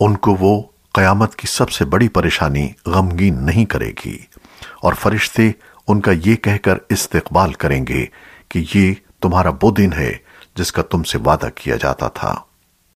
ان کو وہ قیامت کی سب سے بڑی پریشانی غمگین نہیں کرے گی۔ اور فرشتے ان کا یہ کہہ کر استقبال کریں گے کہ یہ تمہارا وہ دن ہے جس کا تم سے وعدہ کیا جاتا تھا۔